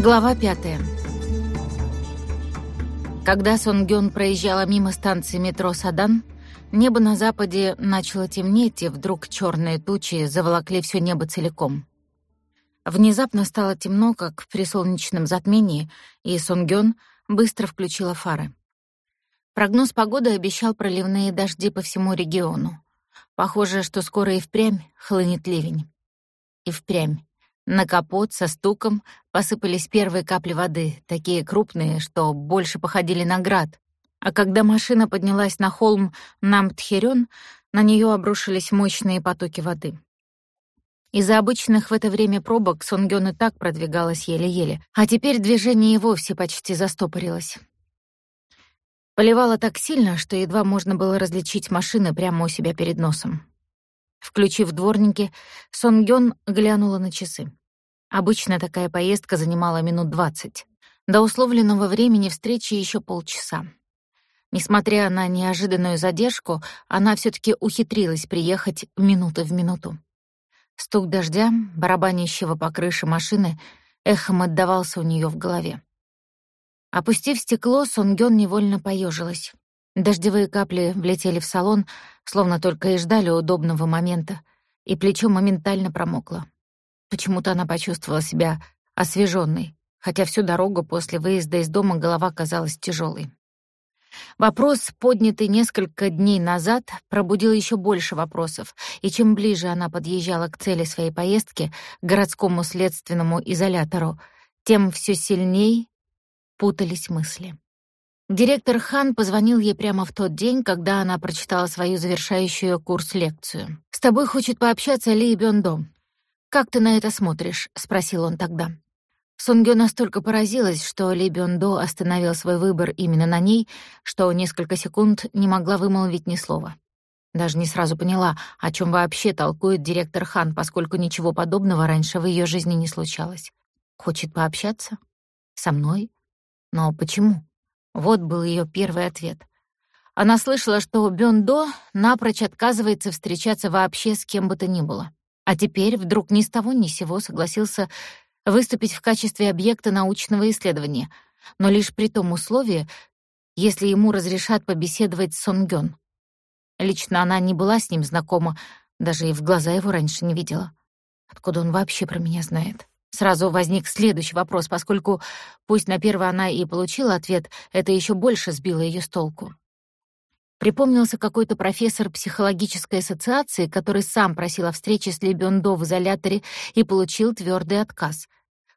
Глава пятая. Когда Сонгён проезжала мимо станции метро Садан, небо на западе начало темнеть, и вдруг черные тучи заволокли все небо целиком. Внезапно стало темно, как при солнечном затмении, и Сонгён быстро включила фары. Прогноз погоды обещал проливные дожди по всему региону. Похоже, что скоро и впрямь хлынет ливень. И впрямь. На капот со стуком посыпались первые капли воды, такие крупные, что больше походили на град. А когда машина поднялась на холм Намтхерён, на нее обрушились мощные потоки воды. Из-за обычных в это время пробок Сонгён и так продвигалась еле-еле, а теперь движение и вовсе почти застопорилось. Поливало так сильно, что едва можно было различить машины прямо у себя перед носом. Включив дворники, Сонгён глянула на часы. Обычно такая поездка занимала минут двадцать. До условленного времени встречи еще полчаса. Несмотря на неожиданную задержку, она все таки ухитрилась приехать минуты в минуту. Стук дождя, барабанящего по крыше машины, эхом отдавался у нее в голове. Опустив стекло, Сонгён невольно поежилась. Дождевые капли влетели в салон, словно только и ждали удобного момента, и плечо моментально промокло. Почему-то она почувствовала себя освеженной, хотя всю дорогу после выезда из дома голова казалась тяжелой. Вопрос, поднятый несколько дней назад, пробудил еще больше вопросов, и чем ближе она подъезжала к цели своей поездки, к городскому следственному изолятору, тем все сильней путались мысли. Директор Хан позвонил ей прямо в тот день, когда она прочитала свою завершающую курс-лекцию. «С тобой хочет пообщаться Ли Бёндо. «Как ты на это смотришь?» — спросил он тогда. Сунгё настолько поразилась, что Ли Бёндо остановил свой выбор именно на ней, что несколько секунд не могла вымолвить ни слова. Даже не сразу поняла, о чем вообще толкует директор Хан, поскольку ничего подобного раньше в ее жизни не случалось. Хочет пообщаться? Со мной? Но почему? Вот был ее первый ответ. Она слышала, что Бёндо напрочь отказывается встречаться вообще с кем бы то ни было. А теперь вдруг ни с того ни с сего согласился выступить в качестве объекта научного исследования, но лишь при том условии, если ему разрешат побеседовать с Сонгён. Лично она не была с ним знакома, даже и в глаза его раньше не видела. Откуда он вообще про меня знает? Сразу возник следующий вопрос, поскольку, пусть на первый она и получила ответ, это еще больше сбило ее с толку. Припомнился какой-то профессор психологической ассоциации, который сам просил о встрече с Ли Бёндо в изоляторе и получил твердый отказ.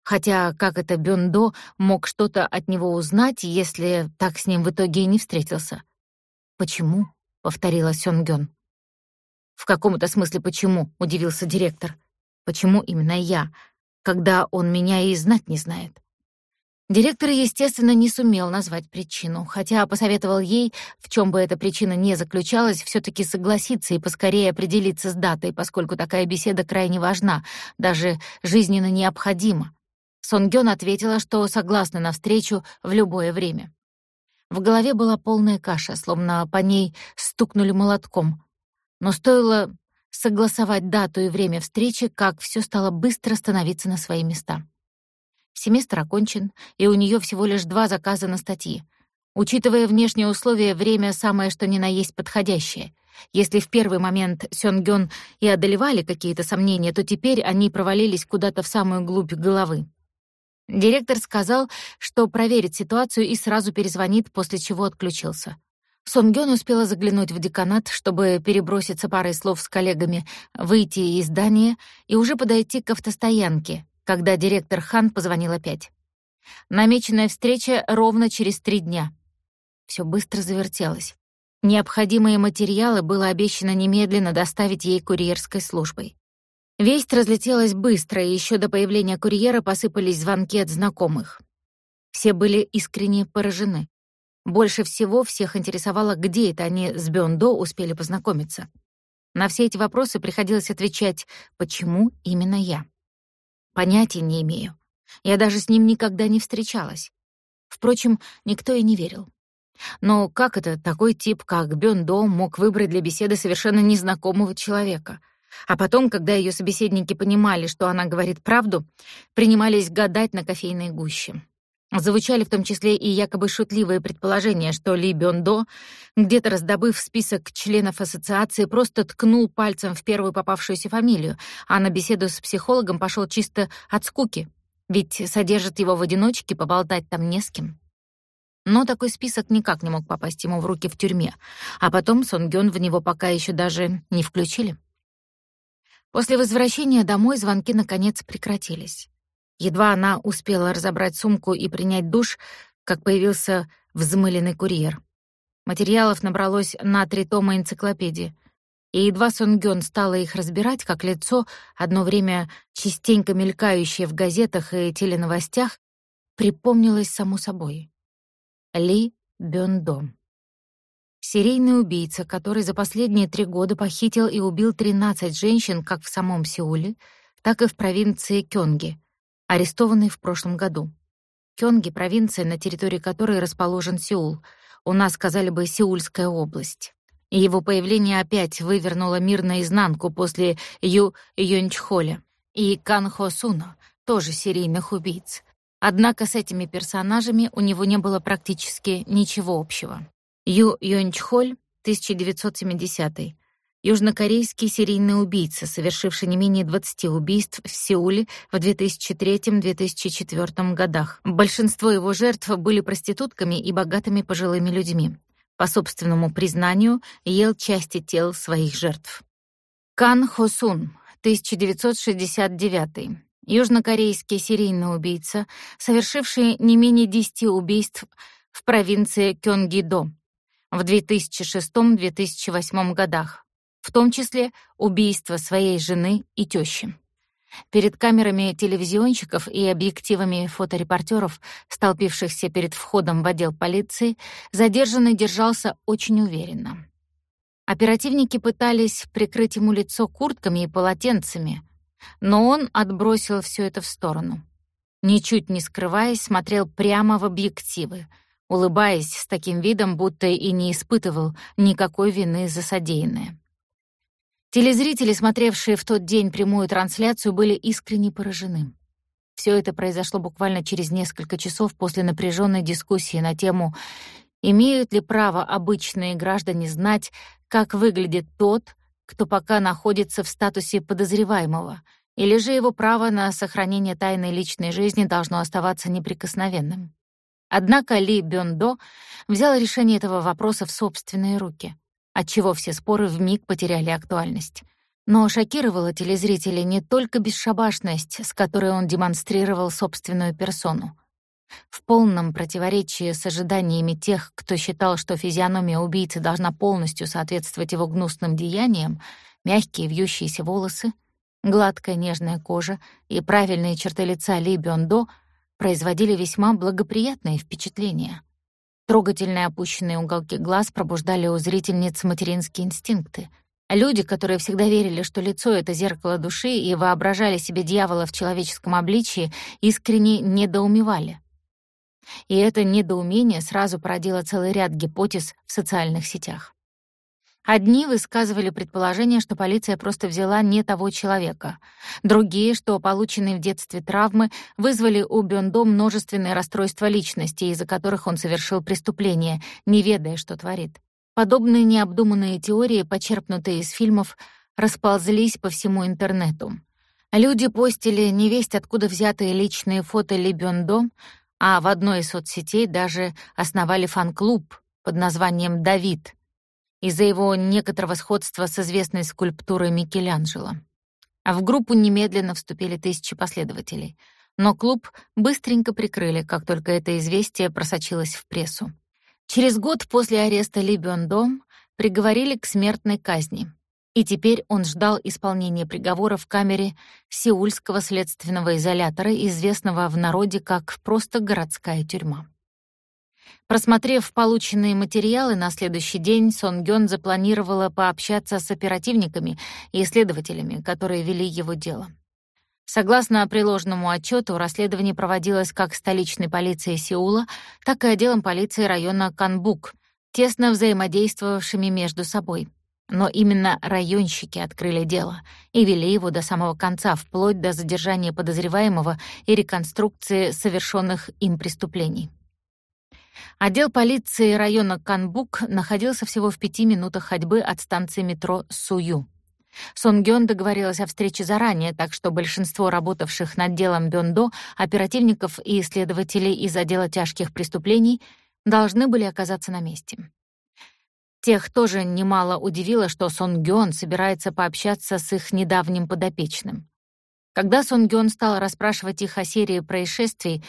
Хотя как это Бёндо мог что-то от него узнать, если так с ним в итоге и не встретился? «Почему?» — повторила Сёнгён. «В каком-то смысле почему?» — удивился директор. «Почему именно я, когда он меня и знать не знает?» Директор, естественно, не сумел назвать причину, хотя посоветовал ей, в чем бы эта причина ни заключалась, все таки согласиться и поскорее определиться с датой, поскольку такая беседа крайне важна, даже жизненно необходима. Сонгён ответила, что согласна на встречу в любое время. В голове была полная каша, словно по ней стукнули молотком. Но стоило согласовать дату и время встречи, как все стало быстро становиться на свои места. Семестр окончен, и у нее всего лишь два заказа на статьи. Учитывая внешние условия, время самое что ни на есть подходящее. Если в первый момент Сёнгён и одолевали какие-то сомнения, то теперь они провалились куда-то в самую глубь головы. Директор сказал, что проверит ситуацию и сразу перезвонит, после чего отключился. Сонгён успела заглянуть в деканат, чтобы переброситься парой слов с коллегами, выйти из здания и уже подойти к автостоянке, когда директор Хан позвонил опять. Намеченная встреча ровно через три дня. Все быстро завертелось. Необходимые материалы было обещано немедленно доставить ей курьерской службой. Весть разлетелась быстро, и еще до появления курьера посыпались звонки от знакомых. Все были искренне поражены. Больше всего всех интересовало, где это они с Бёндо успели познакомиться. На все эти вопросы приходилось отвечать «почему именно я?». Понятия не имею. Я даже с ним никогда не встречалась. Впрочем, никто и не верил. Но как это такой тип, как Бён До, мог выбрать для беседы совершенно незнакомого человека? А потом, когда ее собеседники понимали, что она говорит правду, принимались гадать на кофейной гуще. Звучали в том числе и якобы шутливые предположения, что Ли Бёндо, где-то раздобыв список членов ассоциации, просто ткнул пальцем в первую попавшуюся фамилию, а на беседу с психологом пошел чисто от скуки, ведь содержит его в одиночке, поболтать там не с кем. Но такой список никак не мог попасть ему в руки в тюрьме, а потом Сон Гён в него пока еще даже не включили. После возвращения домой звонки наконец прекратились. Едва она успела разобрать сумку и принять душ, как появился взмыленный курьер. Материалов набралось на три тома энциклопедии. И едва Сонгён стала их разбирать, как лицо, одно время частенько мелькающее в газетах и теленовостях, припомнилось само собой. Ли Бёндо. Серийный убийца, который за последние три года похитил и убил 13 женщин как в самом Сеуле, так и в провинции Кёнги — арестованный в прошлом году. Кёнги — провинция, на территории которой расположен Сеул. У нас сказали бы Сеульская область. И его появление опять вывернуло мир наизнанку после Ю Юнчхоля и Кан Хо Суна, тоже серийных убийц. Однако с этими персонажами у него не было практически ничего общего. Ю Юнчхоль, 1970 Южнокорейский серийный убийца, совершивший не менее 20 убийств в Сеуле в 2003-2004 годах. Большинство его жертв были проститутками и богатыми пожилыми людьми. По собственному признанию, ел части тел своих жертв. Кан Хосун, 1969 южнокорейский серийный убийца, совершивший не менее 10 убийств в провинции Кёнгидо в 2006-2008 годах, в том числе убийство своей жены и тещи. Перед камерами телевизионщиков и объективами фоторепортеров, столпившихся перед входом в отдел полиции, задержанный держался очень уверенно. Оперативники пытались прикрыть ему лицо куртками и полотенцами, но он отбросил все это в сторону. Ничуть не скрываясь, смотрел прямо в объективы, улыбаясь с таким видом, будто и не испытывал никакой вины за содеянное. Телезрители, смотревшие в тот день прямую трансляцию, были искренне поражены. Все это произошло буквально через несколько часов после напряженной дискуссии на тему «Имеют ли право обычные граждане знать, как выглядит тот, кто пока находится в статусе подозреваемого, или же его право на сохранение тайной личной жизни должно оставаться неприкосновенным?» Однако Ли Бёндо взял решение этого вопроса в собственные руки отчего все споры вмиг потеряли актуальность. Но шокировала телезрителей не только бесшабашность, с которой он демонстрировал собственную персону. В полном противоречии с ожиданиями тех, кто считал, что физиономия убийцы должна полностью соответствовать его гнусным деяниям, мягкие вьющиеся волосы, гладкая нежная кожа и правильные черты лица Ли Бёндо производили весьма благоприятное впечатление. Трогательные опущенные уголки глаз пробуждали у зрительниц материнские инстинкты. Люди, которые всегда верили, что лицо — это зеркало души и воображали себе дьявола в человеческом обличии, искренне недоумевали. И это недоумение сразу породило целый ряд гипотез в социальных сетях. Одни высказывали предположение, что полиция просто взяла не того человека. Другие, что полученные в детстве травмы вызвали у Бёндо множественные расстройства личности, из-за которых он совершил преступление, не ведая, что творит. Подобные необдуманные теории, почерпнутые из фильмов, расползлись по всему интернету. Люди постили невесть откуда взятые личные фото Ли Бёндо, а в одной из соцсетей даже основали фан-клуб под названием «Давид», из-за его некоторого сходства с известной скульптурой Микеланджело. А в группу немедленно вступили тысячи последователей. Но клуб быстренько прикрыли, как только это известие просочилось в прессу. Через год после ареста Ли приговорили к смертной казни. И теперь он ждал исполнения приговора в камере Сеульского следственного изолятора, известного в народе как просто городская тюрьма. Просмотрев полученные материалы на следующий день, Сон Гён запланировала пообщаться с оперативниками и следователями, которые вели его дело. Согласно приложенному отчету, расследование проводилось как столичной полицией Сеула, так и отделом полиции района Канбук, тесно взаимодействовавшими между собой. Но именно районщики открыли дело и вели его до самого конца, вплоть до задержания подозреваемого и реконструкции совершенных им преступлений. Отдел полиции района Канбук находился всего в пяти минутах ходьбы от станции метро Сую. Сон Гён договорилась о встрече заранее, так что большинство работавших над делом Бёндо, оперативников и исследователей из отдела тяжких преступлений должны были оказаться на месте. Тех тоже немало удивило, что Сон Гён собирается пообщаться с их недавним подопечным. Когда Сон Гён стал расспрашивать их о серии происшествий,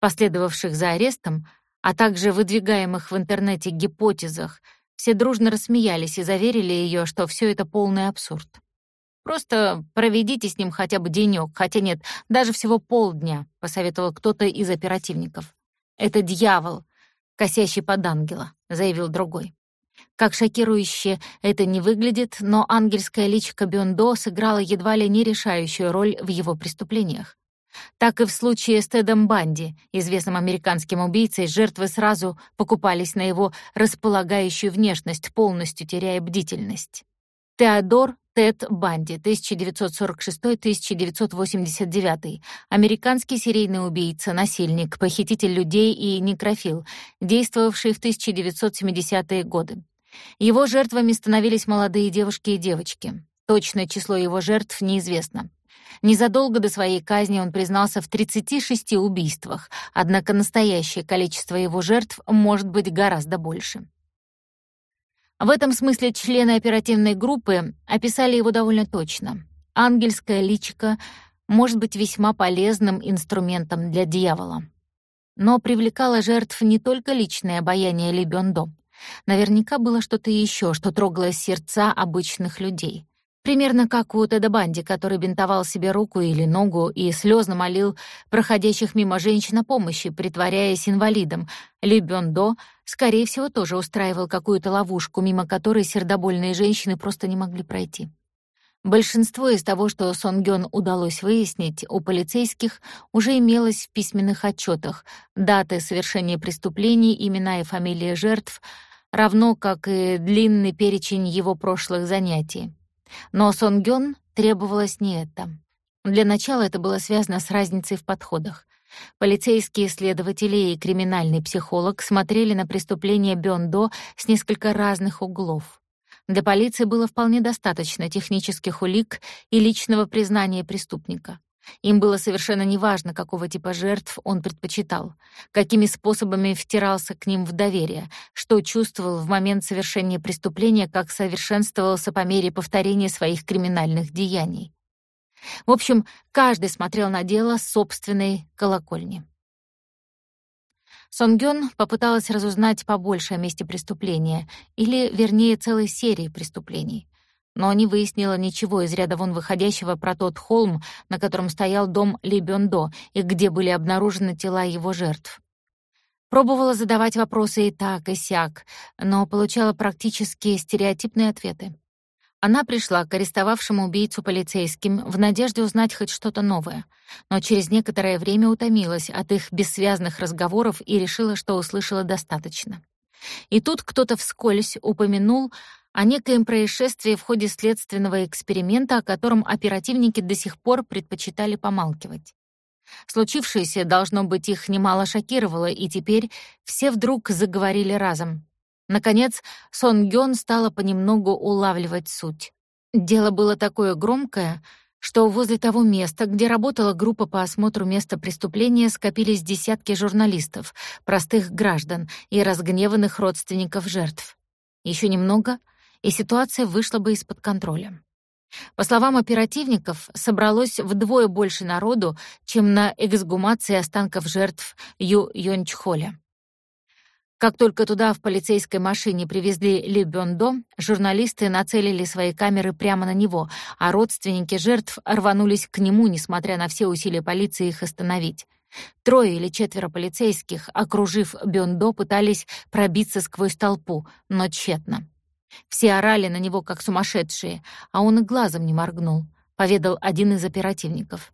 последовавших за арестом, а также выдвигаемых в интернете гипотезах, все дружно рассмеялись и заверили ее, что все это полный абсурд. «Просто проведите с ним хотя бы денек, хотя нет, даже всего полдня», — посоветовал кто-то из оперативников. «Это дьявол, косящий под ангела», — заявил другой. Как шокирующе это не выглядит, но ангельская личико Бёндо сыграла едва ли не решающую роль в его преступлениях. Так и в случае с Тедом Банди, известным американским убийцей, жертвы сразу покупались на его располагающую внешность, полностью теряя бдительность. Теодор Тед Банди, 1946-1989, американский серийный убийца, насильник, похититель людей и некрофил, действовавший в 1970-е годы. Его жертвами становились молодые девушки и девочки. Точное число его жертв неизвестно. Незадолго до своей казни он признался в 36 убийствах, однако настоящее количество его жертв может быть гораздо больше. В этом смысле члены оперативной группы описали его довольно точно. Ангельское личико может быть весьма полезным инструментом для дьявола. Но привлекало жертв не только личное обаяние Ли. Наверняка было что-то еще, что трогало сердца обычных людей. Примерно как у Теда Банди, который бинтовал себе руку или ногу и слезно молил проходящих мимо женщин о помощи, притворяясь инвалидом. Ли Бёндо, скорее всего, тоже устраивал какую-то ловушку, мимо которой сердобольные женщины просто не могли пройти. Большинство из того, что Сон Гён удалось выяснить, у полицейских уже имелось в письменных отчетах: даты совершения преступлений, имена и фамилии жертв, равно как и длинный перечень его прошлых занятий. Но Сонгён требовалось не это. Для начала это было связано с разницей в подходах. Полицейские следователи и криминальный психолог смотрели на преступление Бёндо с несколько разных углов. Для полиции было вполне достаточно технических улик и личного признания преступника. Им было совершенно неважно, какого типа жертв он предпочитал, какими способами втирался к ним в доверие, что чувствовал в момент совершения преступления, как совершенствовался по мере повторения своих криминальных деяний. В общем, каждый смотрел на дело с собственной колокольни. Сонгён попыталась разузнать побольше о месте преступления, или, вернее, целой серии преступлений но не выяснила ничего из ряда вон выходящего про тот холм, на котором стоял дом Ли Бёндо и где были обнаружены тела его жертв. Пробовала задавать вопросы и так, и сяк, но получала практически стереотипные ответы. Она пришла к арестовавшему убийцу полицейским в надежде узнать хоть что-то новое, но через некоторое время утомилась от их бессвязных разговоров и решила, что услышала достаточно. И тут кто-то вскользь упомянул о некоем происшествии в ходе следственного эксперимента, о котором оперативники до сих пор предпочитали помалкивать. Случившееся, должно быть, их немало шокировало, и теперь все вдруг заговорили разом. Наконец, Сон Гён стала понемногу улавливать суть. Дело было такое громкое, что возле того места, где работала группа по осмотру места преступления, скопились десятки журналистов, простых граждан и разгневанных родственников жертв. Еще немного — и ситуация вышла бы из-под контроля. По словам оперативников, собралось вдвое больше народу, чем на эксгумации останков жертв Ю Йончхоля. Как только туда в полицейской машине привезли Ли Бёндо, журналисты нацелили свои камеры прямо на него, а родственники жертв рванулись к нему, несмотря на все усилия полиции их остановить. Трое или четверо полицейских, окружив Бёндо, пытались пробиться сквозь толпу, но тщетно. Все орали на него, как сумасшедшие, а он и глазом не моргнул, поведал один из оперативников.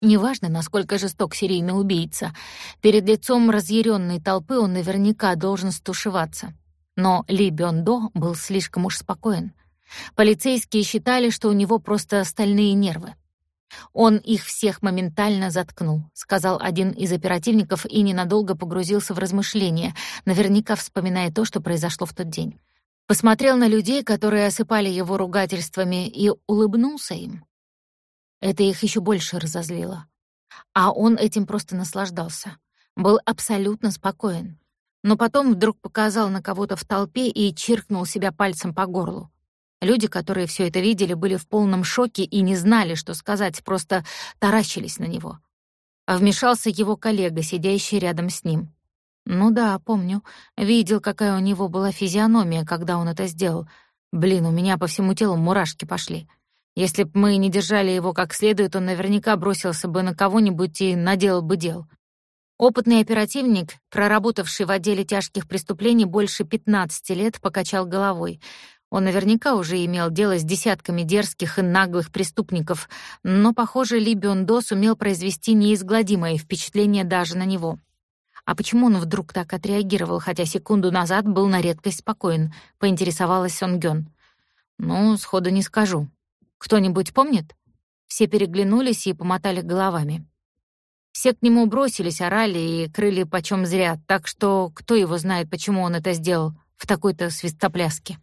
Неважно, насколько жесток серийный убийца, перед лицом разъяренной толпы он наверняка должен стушеваться. Но Ли Бёндо был слишком уж спокоен. Полицейские считали, что у него просто стальные нервы. «Он их всех моментально заткнул», — сказал один из оперативников и ненадолго погрузился в размышления, наверняка вспоминая то, что произошло в тот день. Посмотрел на людей, которые осыпали его ругательствами, и улыбнулся им. Это их еще больше разозлило. А он этим просто наслаждался. Был абсолютно спокоен. Но потом вдруг показал на кого-то в толпе и чиркнул себя пальцем по горлу. Люди, которые все это видели, были в полном шоке и не знали, что сказать, просто таращились на него. А вмешался его коллега, сидящий рядом с ним. Ну да, помню. Видел, какая у него была физиономия, когда он это сделал. Блин, у меня по всему телу мурашки пошли. Если б мы не держали его как следует, он наверняка бросился бы на кого-нибудь и наделал бы дел. Опытный оперативник, проработавший в отделе тяжких преступлений больше 15 лет, покачал головой — он наверняка уже имел дело с десятками дерзких и наглых преступников, но, похоже, Ли Бёндо сумел произвести неизгладимое впечатление даже на него. А почему он вдруг так отреагировал, хотя секунду назад был на редкость спокоен, поинтересовалась Сон Гён. «Ну, сходу не скажу. Кто-нибудь помнит?» Все переглянулись и помотали головами. Все к нему бросились, орали и крыли почем зря, так что кто его знает, почему он это сделал в такой-то свистопляске.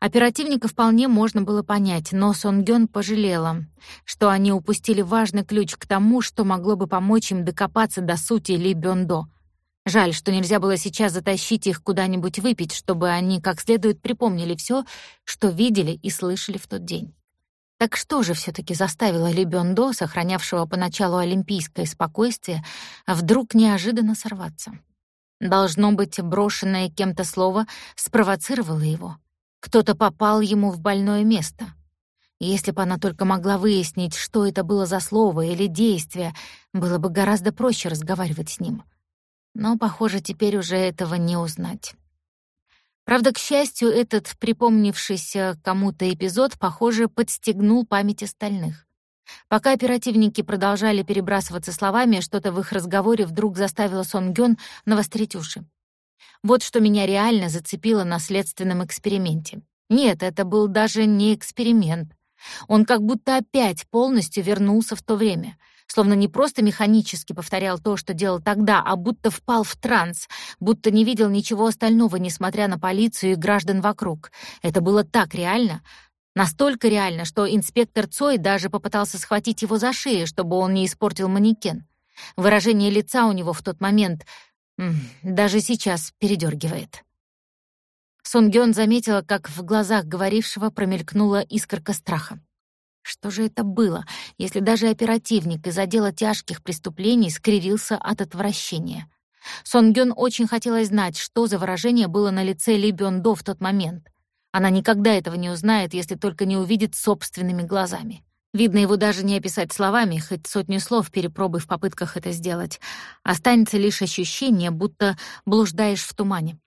Оперативника вполне можно было понять, но Сонгён пожалела, что они упустили важный ключ к тому, что могло бы помочь им докопаться до сути Ли Бёндо. Жаль, что нельзя было сейчас затащить их куда-нибудь выпить, чтобы они как следует припомнили все, что видели и слышали в тот день. Так что же все таки заставило Ли Бёндо, сохранявшего поначалу олимпийское спокойствие, вдруг неожиданно сорваться? Должно быть, брошенное кем-то слово спровоцировало его. Кто-то попал ему в больное место. Если бы она только могла выяснить, что это было за слово или действие, было бы гораздо проще разговаривать с ним. Но, похоже, теперь уже этого не узнать. Правда, к счастью, этот припомнившийся кому-то эпизод, похоже, подстегнул память остальных. Пока оперативники продолжали перебрасываться словами, что-то в их разговоре вдруг заставило Сон Гён навострить уши. Вот что меня реально зацепило на следственном эксперименте. Нет, это был даже не эксперимент. Он как будто опять полностью вернулся в то время, словно не просто механически повторял то, что делал тогда, а будто впал в транс, будто не видел ничего остального, несмотря на полицию и граждан вокруг. Это было так реально, настолько реально, что инспектор Цой даже попытался схватить его за шею, чтобы он не испортил манекен. Выражение лица у него в тот момент даже сейчас передергивает. Сунгён заметила, как в глазах говорившего промелькнула искорка страха. Что же это было, если даже оперативник из отдела тяжких преступлений скривился от отвращения? Сонгён очень хотелось знать, что за выражение было на лице Ли Бён До в тот момент. Она никогда этого не узнает, если только не увидит собственными глазами. Видно, его даже не описать словами, хоть сотню слов перепробуй в попытках это сделать. Останется лишь ощущение, будто блуждаешь в тумане.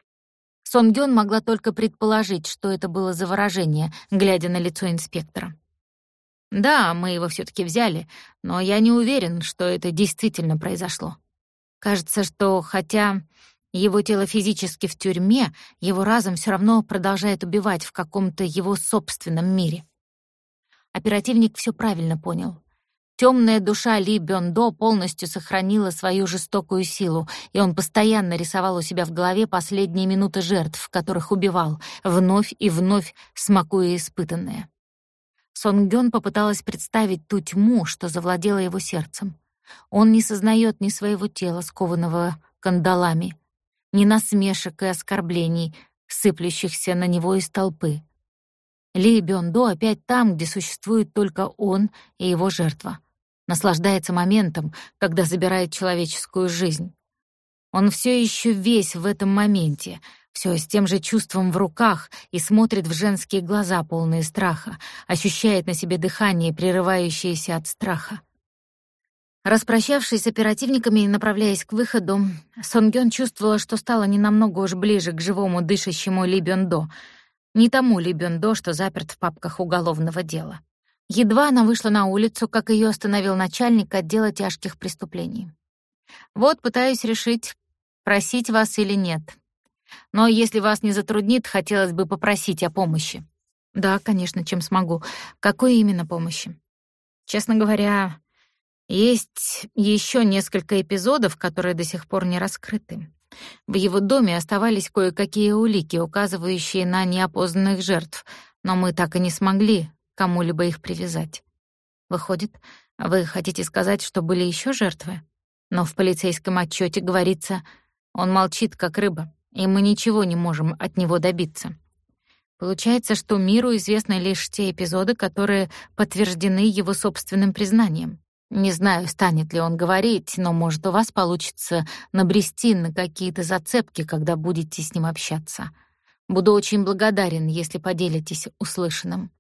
Сон Гён могла только предположить, что это было за выражение, глядя на лицо инспектора. Да, мы его все таки взяли, но я не уверен, что это действительно произошло. Кажется, что хотя его тело физически в тюрьме, его разум все равно продолжает убивать в каком-то его собственном мире. Оперативник все правильно понял. Темная душа Ли Бёндо полностью сохранила свою жестокую силу, и он постоянно рисовал у себя в голове последние минуты жертв, которых убивал, вновь и вновь смакуя испытанное. Сон Гён попыталась представить ту тьму, что завладела его сердцем. Он не сознает ни своего тела, скованного кандалами, ни насмешек и оскорблений, сыплющихся на него из толпы. Ли Бёндо опять там, где существует только он и его жертва. Наслаждается моментом, когда забирает человеческую жизнь. Он все еще весь в этом моменте, все с тем же чувством в руках и смотрит в женские глаза, полные страха, ощущает на себе дыхание, прерывающееся от страха. Распрощавшись с оперативниками и направляясь к выходу, Сонгён чувствовала, что стала не намного уж ближе к живому дышащему Ли Бёндо — не тому Ли Бендо, что заперт в папках уголовного дела. Едва она вышла на улицу, как ее остановил начальник отдела тяжких преступлений. «Вот пытаюсь решить, просить вас или нет. Но если вас не затруднит, хотелось бы попросить о помощи». Да, конечно, чем смогу. Какой именно помощи? Честно говоря, есть еще несколько эпизодов, которые до сих пор не раскрыты. В его доме оставались кое-какие улики, указывающие на неопознанных жертв, но мы так и не смогли кому-либо их привязать. Выходит, вы хотите сказать, что были еще жертвы? Но в полицейском отчете говорится, он молчит, как рыба, и мы ничего не можем от него добиться. Получается, что миру известны лишь те эпизоды, которые подтверждены его собственным признанием. Не знаю, станет ли он говорить, но, может, у вас получится набрести на какие-то зацепки, когда будете с ним общаться. Буду очень благодарен, если поделитесь услышанным.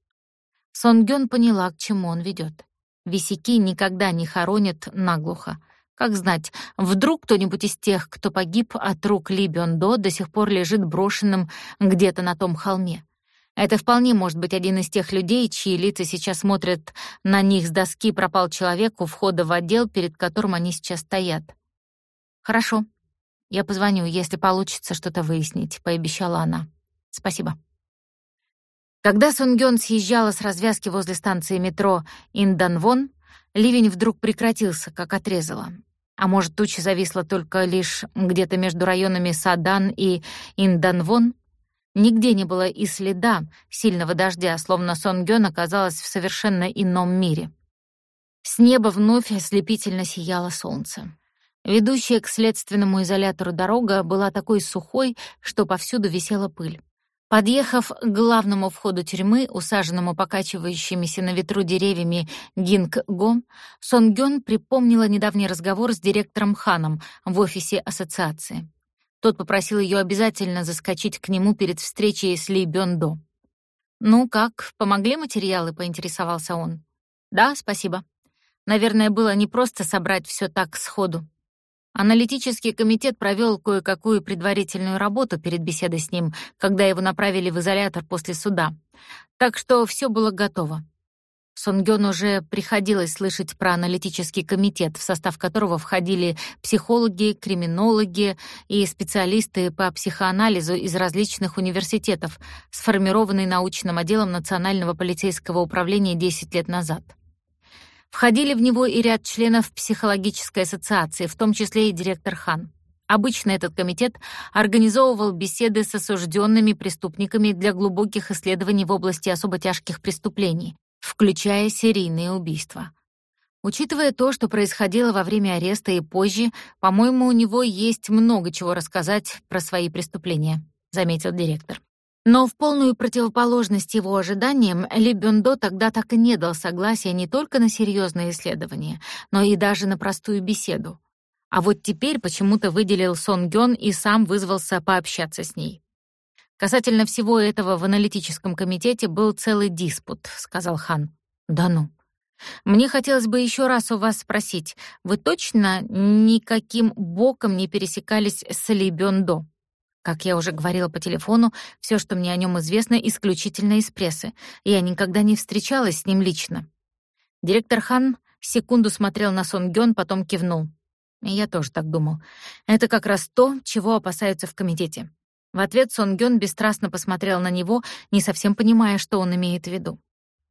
Сон Гён поняла, к чему он ведет. Висяки никогда не хоронят наглухо. Как знать, вдруг кто-нибудь из тех, кто погиб от рук Ли Бён До, до сих пор лежит брошенным где-то на том холме. Это вполне может быть один из тех людей, чьи лица сейчас смотрят на них с доски «Пропал человек» у входа в отдел, перед которым они сейчас стоят. «Хорошо. Я позвоню, если получится что-то выяснить», — пообещала она. «Спасибо». Когда Сунгён съезжала с развязки возле станции метро Инданвон, ливень вдруг прекратился, как отрезало. А может, туча зависла только лишь где-то между районами Садан и Инданвон? Нигде не было и следа сильного дождя, словно Сон Гён оказалась в совершенно ином мире. С неба вновь ослепительно сияло солнце. Ведущая к следственному изолятору дорога была такой сухой, что повсюду висела пыль. Подъехав к главному входу тюрьмы, усаженному покачивающимися на ветру деревьями Гинг-Го, Сон Гён припомнила недавний разговор с директором Ханом в офисе ассоциации. Тот попросил ее обязательно заскочить к нему перед встречей с Ли Бёндо. «Ну как, помогли материалы?» — поинтересовался он. «Да, спасибо. Наверное, было не просто собрать все так сходу. Аналитический комитет провел кое-какую предварительную работу перед беседой с ним, когда его направили в изолятор после суда. Так что все было готово. Сонгён уже приходилось слышать про аналитический комитет, в состав которого входили психологи, криминологи и специалисты по психоанализу из различных университетов, сформированный научным отделом Национального полицейского управления 10 лет назад. Входили в него и ряд членов психологической ассоциации, в том числе и директор Хан. Обычно этот комитет организовывал беседы с осужденными преступниками для глубоких исследований в области особо тяжких преступлений, включая серийные убийства. Учитывая то, что происходило во время ареста и позже, по-моему, у него есть много чего рассказать про свои преступления, заметил директор. Но в полную противоположность его ожиданиям Ли Бюндо тогда так и не дал согласия не только на серьезные исследования, но и даже на простую беседу. А вот теперь почему-то выделил Сон Гён и сам вызвался пообщаться с ней. Касательно всего этого в аналитическом комитете был целый диспут, сказал Хан. Да ну. Мне хотелось бы еще раз у вас спросить, вы точно никаким боком не пересекались с Ли Бёндо? Как я уже говорила по телефону, все, что мне о нем известно, исключительно из прессы. Я никогда не встречалась с ним лично. Директор Хан секунду смотрел на Сон Гён, потом кивнул. Я тоже так думал. Это как раз то, чего опасаются в комитете. В ответ Сон Гён бесстрастно посмотрел на него, не совсем понимая, что он имеет в виду.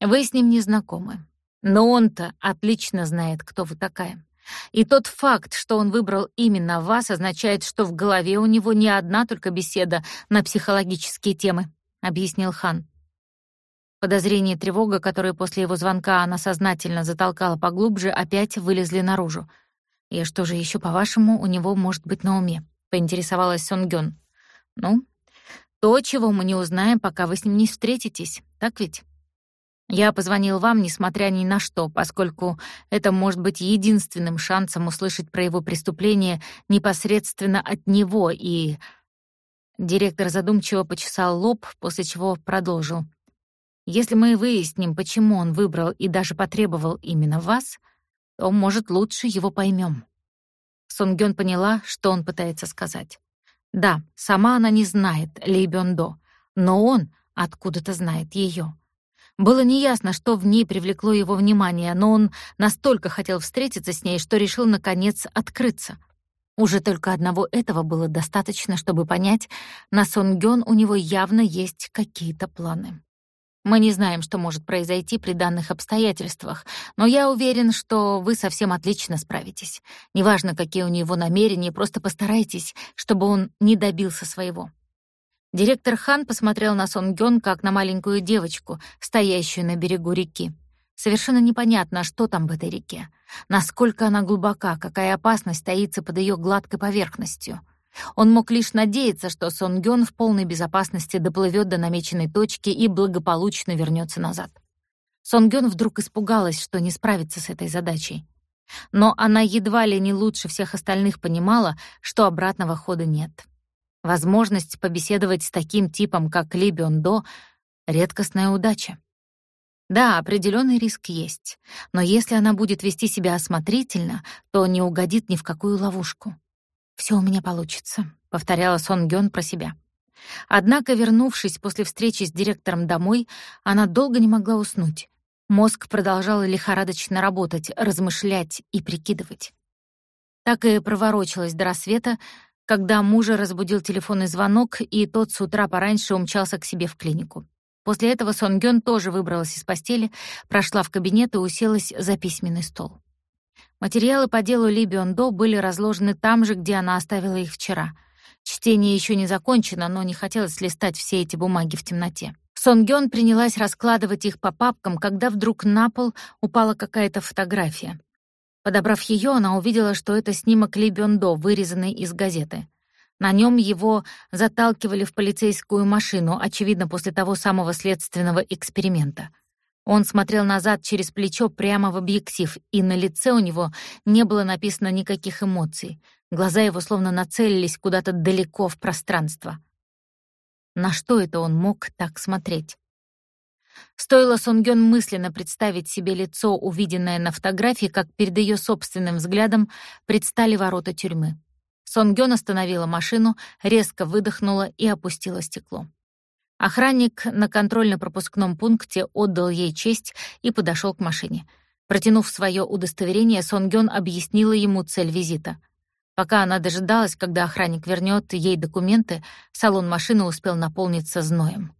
«Вы с ним не знакомы. Но он-то отлично знает, кто вы такая. И тот факт, что он выбрал именно вас, означает, что в голове у него не одна только беседа на психологические темы», — объяснил Хан. Подозрение и тревога, которые после его звонка она сознательно затолкала поглубже, опять вылезли наружу. «И что же еще, по-вашему, у него может быть на уме?» — поинтересовалась Сон Гён. Ну, то, чего мы не узнаем, пока вы с ним не встретитесь, так ведь? Я позвонил вам, несмотря ни на что, поскольку это может быть единственным шансом услышать про его преступление непосредственно от него, и... Директор задумчиво почесал лоб, после чего продолжил. Если мы выясним, почему он выбрал и даже потребовал именно вас, то, может, лучше его поймем. Сунгён поняла, что он пытается сказать. Да, сама она не знает Ли но он откуда-то знает ее. Было неясно, что в ней привлекло его внимание, но он настолько хотел встретиться с ней, что решил, наконец, открыться. Уже только одного этого было достаточно, чтобы понять, на Сон Гён у него явно есть какие-то планы. Мы не знаем, что может произойти при данных обстоятельствах, но я уверен, что вы совсем отлично справитесь. Неважно, какие у него намерения, просто постарайтесь, чтобы он не добился своего». Директор Хан посмотрел на Сон Гён как на маленькую девочку, стоящую на берегу реки. Совершенно непонятно, что там в этой реке, насколько она глубока, какая опасность таится под ее гладкой поверхностью — он мог лишь надеяться, что Сон Гён в полной безопасности доплывет до намеченной точки и благополучно вернется назад. Сон Гён вдруг испугалась, что не справится с этой задачей. Но она едва ли не лучше всех остальных понимала, что обратного хода нет. Возможность побеседовать с таким типом, как Ли Бён До — редкостная удача. Да, определенный риск есть, но если она будет вести себя осмотрительно, то не угодит ни в какую ловушку. Все у меня получится», — повторяла Сон Гён про себя. Однако, вернувшись после встречи с директором домой, она долго не могла уснуть. Мозг продолжал лихорадочно работать, размышлять и прикидывать. Так и проворочилась до рассвета, когда мужа разбудил телефонный звонок, и тот с утра пораньше умчался к себе в клинику. После этого Сон Гён тоже выбралась из постели, прошла в кабинет и уселась за письменный стол. Материалы по делу Ли Бён До были разложены там же, где она оставила их вчера. Чтение еще не закончено, но не хотелось листать все эти бумаги в темноте. Сон Гён принялась раскладывать их по папкам, когда вдруг на пол упала какая-то фотография. Подобрав ее, она увидела, что это снимок Ли Бён До, вырезанный из газеты. На нем его заталкивали в полицейскую машину, очевидно, после того самого следственного эксперимента — он смотрел назад через плечо прямо в объектив, и на лице у него не было написано никаких эмоций. Глаза его словно нацелились куда-то далеко в пространство. На что это он мог так смотреть? Стоило Сонгён мысленно представить себе лицо, увиденное на фотографии, как перед ее собственным взглядом предстали ворота тюрьмы. Сонгён остановила машину, резко выдохнула и опустила стекло. Охранник на контрольно-пропускном пункте отдал ей честь и подошел к машине. Протянув свое удостоверение, Сонгён объяснила ему цель визита. Пока она дожидалась, когда охранник вернет ей документы, салон машины успел наполниться зноем.